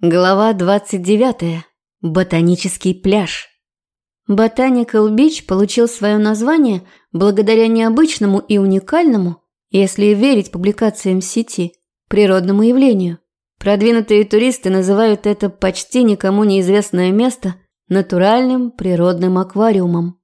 Глава 29. Ботанический пляж. Ботаникал Бич получил свое название благодаря необычному и уникальному, если верить публикациям в сети, природному явлению. Продвинутые туристы называют это почти никому неизвестное место натуральным природным аквариумом.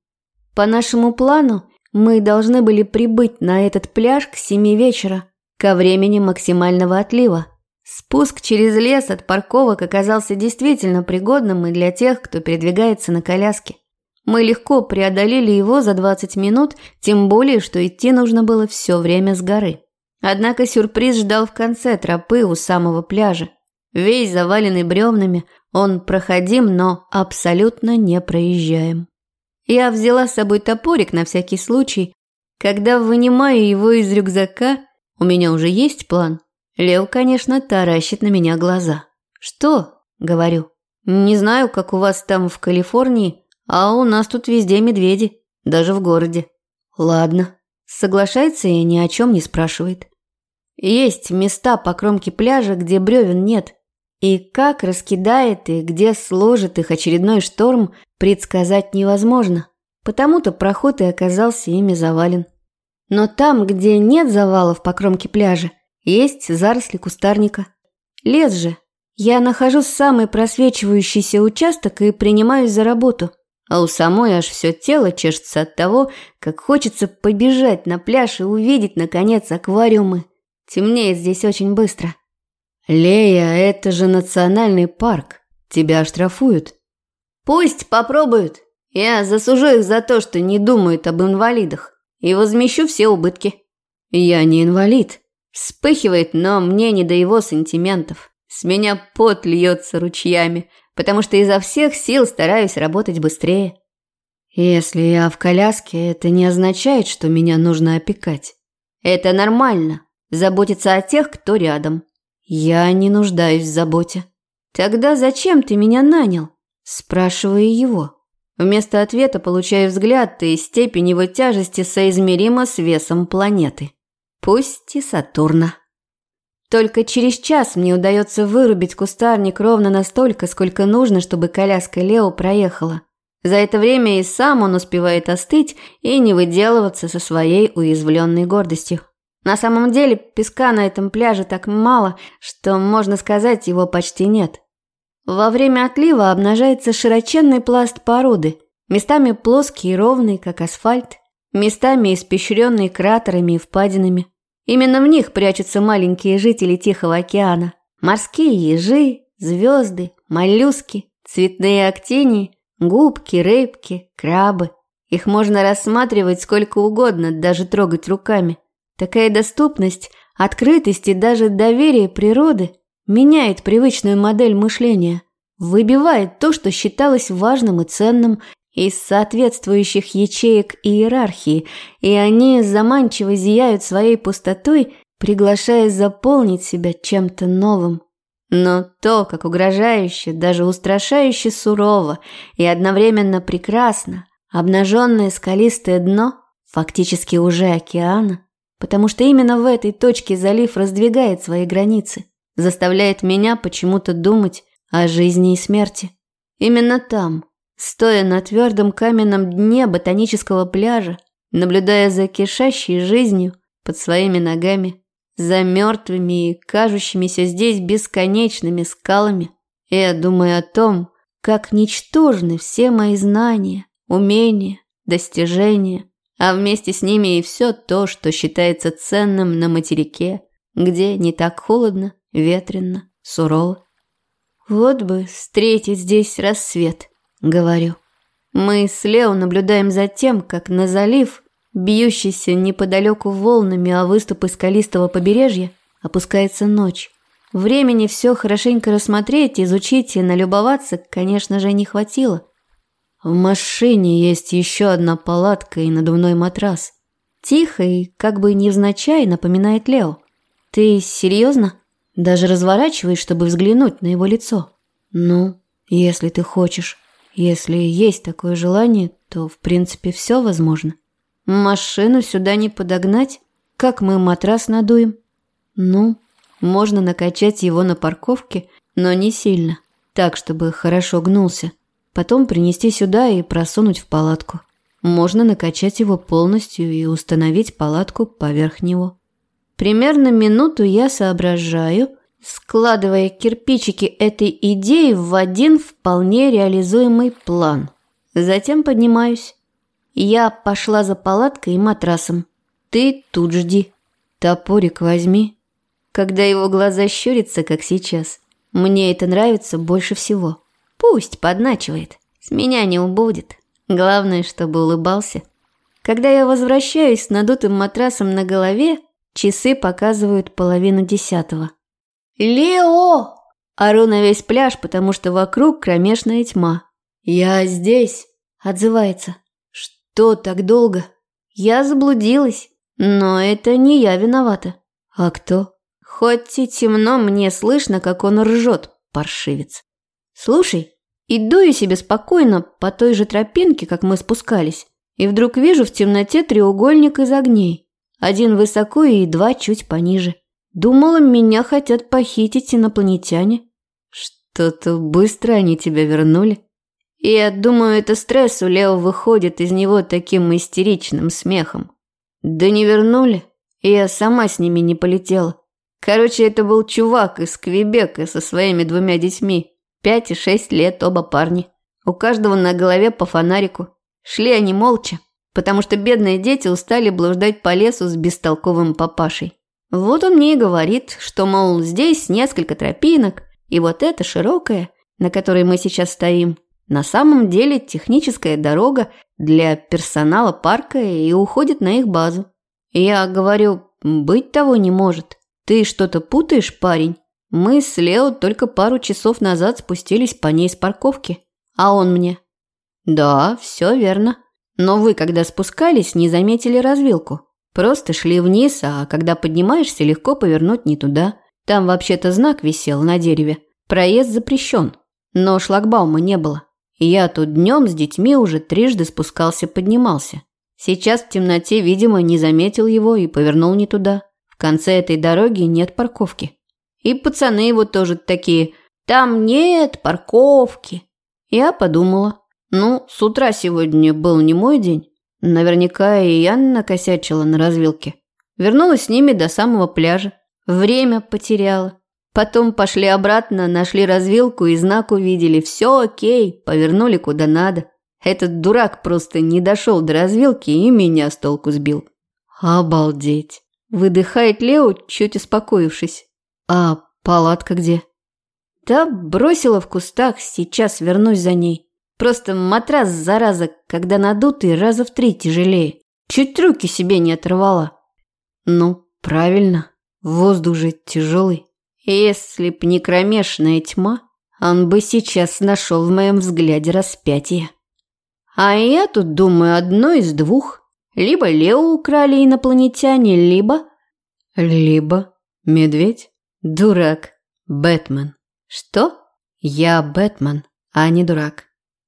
По нашему плану мы должны были прибыть на этот пляж к 7 вечера, ко времени максимального отлива. Спуск через лес от парковок оказался действительно пригодным и для тех, кто передвигается на коляске. Мы легко преодолели его за 20 минут, тем более, что идти нужно было все время с горы. Однако сюрприз ждал в конце тропы у самого пляжа. Весь заваленный бревнами, он проходим, но абсолютно не проезжаем. Я взяла с собой топорик на всякий случай. Когда вынимаю его из рюкзака, у меня уже есть план, Лев, конечно, таращит на меня глаза. «Что?» – говорю. «Не знаю, как у вас там в Калифорнии, а у нас тут везде медведи, даже в городе». «Ладно». Соглашается и ни о чем не спрашивает. Есть места по кромке пляжа, где бревен нет. И как раскидает и где сложит их очередной шторм, предсказать невозможно. Потому-то проход и оказался ими завален. Но там, где нет завалов по кромке пляжа, есть заросли кустарника. Лес же. Я нахожу самый просвечивающийся участок и принимаюсь за работу. А у самой аж все тело чешется от того, как хочется побежать на пляж и увидеть, наконец, аквариумы. Темнеет здесь очень быстро. «Лея, это же национальный парк. Тебя оштрафуют». «Пусть попробуют. Я засужу их за то, что не думают об инвалидах, и возмещу все убытки». «Я не инвалид», Вспыхивает, но мне не до его сантиментов. С меня пот льется ручьями, потому что изо всех сил стараюсь работать быстрее. Если я в коляске, это не означает, что меня нужно опекать. Это нормально. Заботиться о тех, кто рядом. Я не нуждаюсь в заботе. Тогда зачем ты меня нанял? Спрашиваю его. Вместо ответа получаю взгляд, и степень его тяжести соизмерима с весом планеты. Пусть и Сатурна. Только через час мне удается вырубить кустарник ровно настолько, сколько нужно, чтобы коляска Лео проехала. За это время и сам он успевает остыть и не выделываться со своей уязвленной гордостью. На самом деле песка на этом пляже так мало, что, можно сказать, его почти нет. Во время отлива обнажается широченный пласт породы, местами плоский и ровный, как асфальт, местами испещренный кратерами и впадинами. Именно в них прячутся маленькие жители Тихого океана. Морские ежи, звезды, моллюски, цветные актинии, губки, рыбки, крабы. Их можно рассматривать сколько угодно, даже трогать руками. Такая доступность, открытость и даже доверие природы меняет привычную модель мышления, выбивает то, что считалось важным и ценным, из соответствующих ячеек иерархии, и они заманчиво зияют своей пустотой, приглашая заполнить себя чем-то новым. Но то, как угрожающе, даже устрашающе сурово и одновременно прекрасно, обнаженное скалистое дно, фактически уже океана, потому что именно в этой точке залив раздвигает свои границы, заставляет меня почему-то думать о жизни и смерти. Именно там, Стоя на твердом каменном дне ботанического пляжа, наблюдая за кишащей жизнью под своими ногами, за мертвыми и кажущимися здесь бесконечными скалами, я думаю о том, как ничтожны все мои знания, умения, достижения, а вместе с ними и все то, что считается ценным на материке, где не так холодно, ветрено, сурово. Вот бы встретить здесь рассвет – говорю. Мы с Лео наблюдаем за тем, как на залив, бьющийся неподалеку волнами о выступы скалистого побережья, опускается ночь. Времени все хорошенько рассмотреть, изучить и налюбоваться, конечно же, не хватило. В машине есть еще одна палатка и надувной матрас. Тихо и как бы невзначай напоминает Лео. Ты серьезно? Даже разворачиваешь, чтобы взглянуть на его лицо. Ну, если ты хочешь. Если есть такое желание, то в принципе все возможно. Машину сюда не подогнать, как мы матрас надуем. Ну, можно накачать его на парковке, но не сильно, так, чтобы хорошо гнулся. Потом принести сюда и просунуть в палатку. Можно накачать его полностью и установить палатку поверх него. Примерно минуту я соображаю, складывая кирпичики этой идеи в один вполне реализуемый план. Затем поднимаюсь. Я пошла за палаткой и матрасом. Ты тут жди. Топорик возьми. Когда его глаза щурятся, как сейчас, мне это нравится больше всего. Пусть подначивает. С меня не убудет. Главное, чтобы улыбался. Когда я возвращаюсь с надутым матрасом на голове, часы показывают половину десятого. «Лео!» Ору на весь пляж, потому что вокруг кромешная тьма. «Я здесь!» – отзывается. «Что так долго?» «Я заблудилась, но это не я виновата». «А кто?» «Хоть и темно, мне слышно, как он ржет, паршивец». «Слушай, Иду я себе спокойно по той же тропинке, как мы спускались, и вдруг вижу в темноте треугольник из огней. Один высоко и два чуть пониже. Думала, меня хотят похитить инопланетяне. Что-то быстро они тебя вернули. Я думаю, это стресс у Лео выходит из него таким истеричным смехом. Да не вернули. Я сама с ними не полетела. Короче, это был чувак из Квебека со своими двумя детьми. Пять и шесть лет оба парни. У каждого на голове по фонарику. Шли они молча, потому что бедные дети устали блуждать по лесу с бестолковым папашей. Вот он мне и говорит, что, мол, здесь несколько тропинок, и вот эта широкая, на которой мы сейчас стоим, на самом деле техническая дорога для персонала парка и уходит на их базу. Я говорю, быть того не может. Ты что-то путаешь, парень? Мы с Лео только пару часов назад спустились по ней с парковки. А он мне. Да, все верно. Но вы, когда спускались, не заметили развилку. Просто шли вниз, а когда поднимаешься, легко повернуть не туда. Там вообще-то знак висел на дереве. Проезд запрещен. Но шлагбаума не было. я тут днем с детьми уже трижды спускался-поднимался. Сейчас в темноте, видимо, не заметил его и повернул не туда. В конце этой дороги нет парковки. И пацаны его тоже такие. Там нет парковки. Я подумала. Ну, с утра сегодня был не мой день. Наверняка и я накосячила на развилке. Вернулась с ними до самого пляжа. Время потеряла. Потом пошли обратно, нашли развилку и знак увидели. Все окей, повернули куда надо. Этот дурак просто не дошел до развилки и меня с толку сбил. Обалдеть. Выдыхает Лео, чуть успокоившись. «А палатка где?» «Да бросила в кустах, сейчас вернусь за ней. Просто матрас, зараза, когда надутый, раза в три тяжелее. Чуть руки себе не оторвала». «Ну, правильно, воздух же тяжелый. Если б не кромешная тьма, он бы сейчас нашел в моем взгляде распятие. А я тут думаю одно из двух. Либо Лео украли инопланетяне, либо... Либо медведь. Дурак. Бэтмен. Что? Я Бэтмен, а не дурак.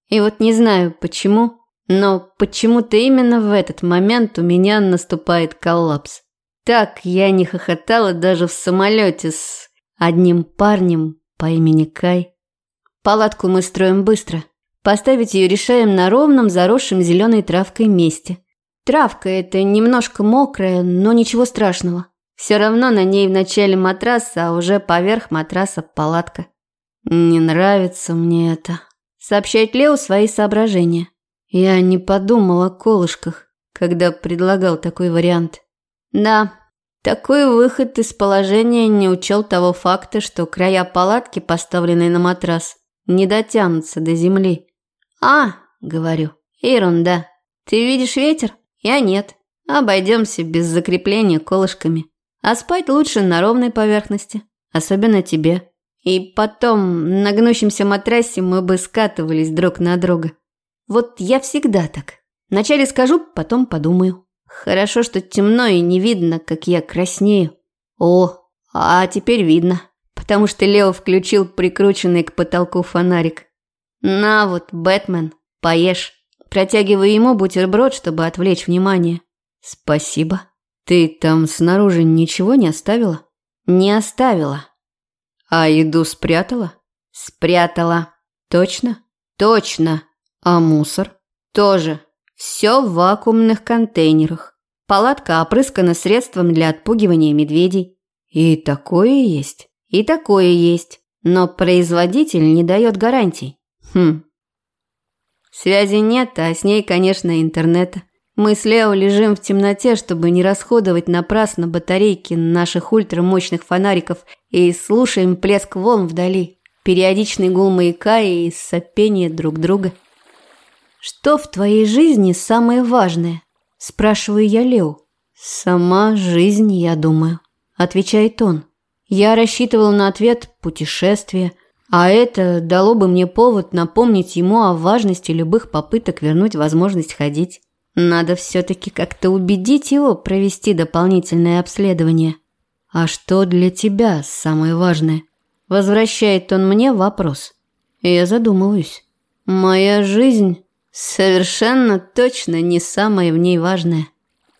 И вот не знаю почему, но почему-то именно в этот момент у меня наступает коллапс. Так я не хохотала даже в самолете с одним парнем по имени Кай. Палатку мы строим быстро. Поставить ее решаем на ровном, заросшем зеленой травкой месте. Травка это немножко мокрая, но ничего страшного. Все равно на ней вначале матрас, а уже поверх матраса палатка. Не нравится мне это. Сообщает Лео свои соображения. Я не подумал о колышках, когда предлагал такой вариант. Да, такой выход из положения не учел того факта, что края палатки, поставленные на матрас, не дотянутся до земли. «А», — говорю, — «ерунда. Ты видишь ветер? Я нет. Обойдемся без закрепления колышками». А спать лучше на ровной поверхности, особенно тебе. И потом на гнущемся матрасе мы бы скатывались друг на друга. Вот я всегда так. Вначале скажу, потом подумаю. Хорошо, что темно и не видно, как я краснею. О, а теперь видно, потому что Лео включил прикрученный к потолку фонарик. На вот, Бэтмен, поешь. Протягиваю ему бутерброд, чтобы отвлечь внимание. Спасибо. «Ты там снаружи ничего не оставила?» «Не оставила». «А еду спрятала?» Спрятала. Точно? Точно. А мусор? Тоже. Все в вакуумных контейнерах. Палатка опрыскана средством для отпугивания медведей. И такое есть? И такое есть. Но производитель не дает гарантий. Хм. Связи нет, а с ней, конечно, интернета. Мы с Лео лежим в темноте, чтобы не расходовать напрасно батарейки наших ультрамощных фонариков и слушаем плеск волн вдали, периодичный гул маяка и сопение друг друга. «Что в твоей жизни самое важное?» – спрашиваю я Лео. «Сама жизнь, я думаю», – отвечает он. Я рассчитывал на ответ «путешествие», а это дало бы мне повод напомнить ему о важности любых попыток вернуть возможность ходить. Надо все-таки как-то убедить его провести дополнительное обследование. А что для тебя самое важное? Возвращает он мне вопрос. Я задумываюсь. Моя жизнь совершенно точно не самое в ней важное.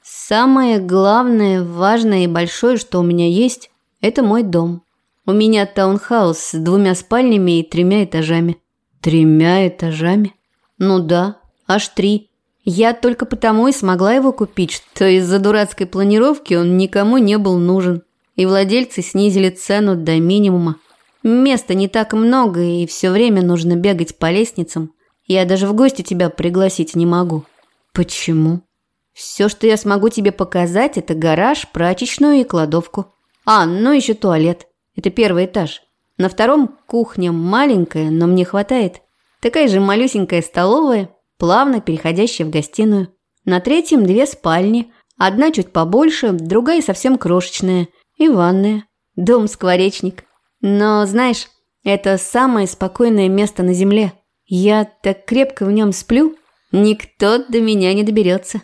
Самое главное, важное и большое, что у меня есть, это мой дом. У меня таунхаус с двумя спальнями и тремя этажами. Тремя этажами? Ну да, аж три. Я только потому и смогла его купить, что из-за дурацкой планировки он никому не был нужен, и владельцы снизили цену до минимума. Места не так много, и все время нужно бегать по лестницам. Я даже в гости тебя пригласить не могу. Почему? Все, что я смогу тебе показать, это гараж, прачечную и кладовку. А, ну еще туалет. Это первый этаж. На втором кухня маленькая, но мне хватает. Такая же малюсенькая столовая, плавно переходящая в гостиную. На третьем две спальни, одна чуть побольше, другая совсем крошечная, и ванная. Дом-скворечник. Но, знаешь, это самое спокойное место на земле. Я так крепко в нем сплю, никто до меня не доберется.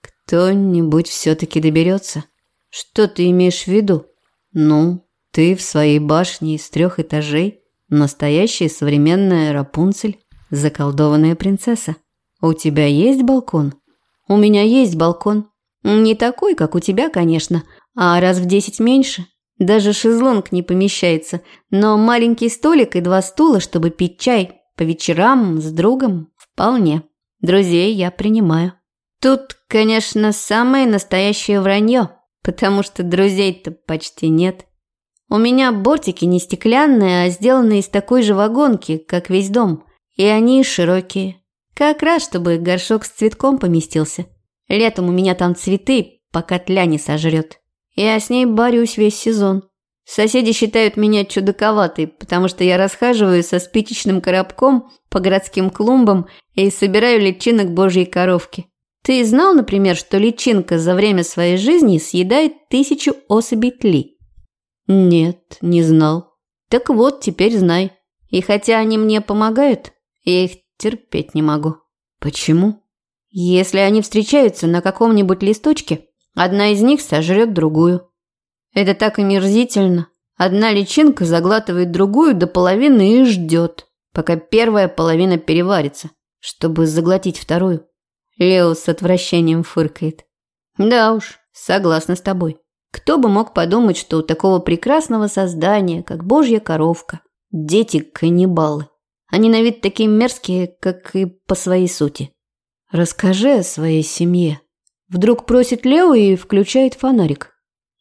Кто-нибудь все-таки доберется. Что ты имеешь в виду? Ну, ты в своей башне из трех этажей, настоящая современная Рапунцель. Заколдованная принцесса. У тебя есть балкон? У меня есть балкон. Не такой, как у тебя, конечно, а раз в десять меньше. Даже шезлонг не помещается, но маленький столик и два стула, чтобы пить чай по вечерам с другом, вполне. Друзей я принимаю. Тут, конечно, самое настоящее вранье, потому что друзей-то почти нет. У меня бортики не стеклянные, а сделаны из такой же вагонки, как весь дом – и они широкие. Как раз, чтобы горшок с цветком поместился. Летом у меня там цветы, пока тля не сожрет. Я с ней борюсь весь сезон. Соседи считают меня чудаковатой, потому что я расхаживаю со спичечным коробком по городским клумбам и собираю личинок божьей коровки. Ты знал, например, что личинка за время своей жизни съедает тысячу особей тли? Нет, не знал. Так вот, теперь знай. И хотя они мне помогают, я их терпеть не могу. Почему? Если они встречаются на каком-нибудь листочке, одна из них сожрет другую. Это так омерзительно. Одна личинка заглатывает другую до половины и ждет, пока первая половина переварится, чтобы заглотить вторую. Лео с отвращением фыркает. Да уж, согласна с тобой. Кто бы мог подумать, что у такого прекрасного создания, как божья коровка, дети каннибалы. Они на вид такие мерзкие, как и по своей сути. Расскажи о своей семье. Вдруг просит Лео и включает фонарик.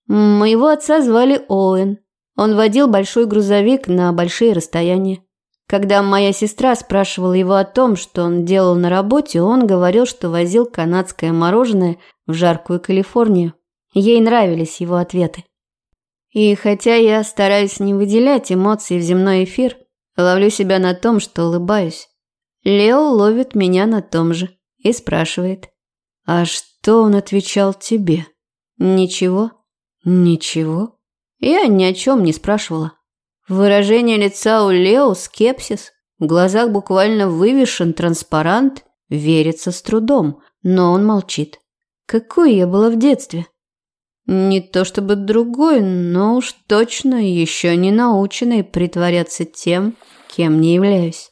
Моего отца звали Оуэн. Он водил большой грузовик на большие расстояния. Когда моя сестра спрашивала его о том, что он делал на работе, он говорил, что возил канадское мороженое в жаркую Калифорнию. Ей нравились его ответы. И хотя я стараюсь не выделять эмоции в земной эфир, Ловлю себя на том, что улыбаюсь. Лео ловит меня на том же и спрашивает. «А что он отвечал тебе?» «Ничего». «Ничего?» Я ни о чем не спрашивала. Выражение лица у Лео скепсис. В глазах буквально вывешен транспарант. Верится с трудом, но он молчит. Какой я была в детстве? Не то чтобы другой, но уж точно еще не наученный притворяться тем, кем не являюсь.